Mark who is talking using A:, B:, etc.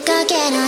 A: かけない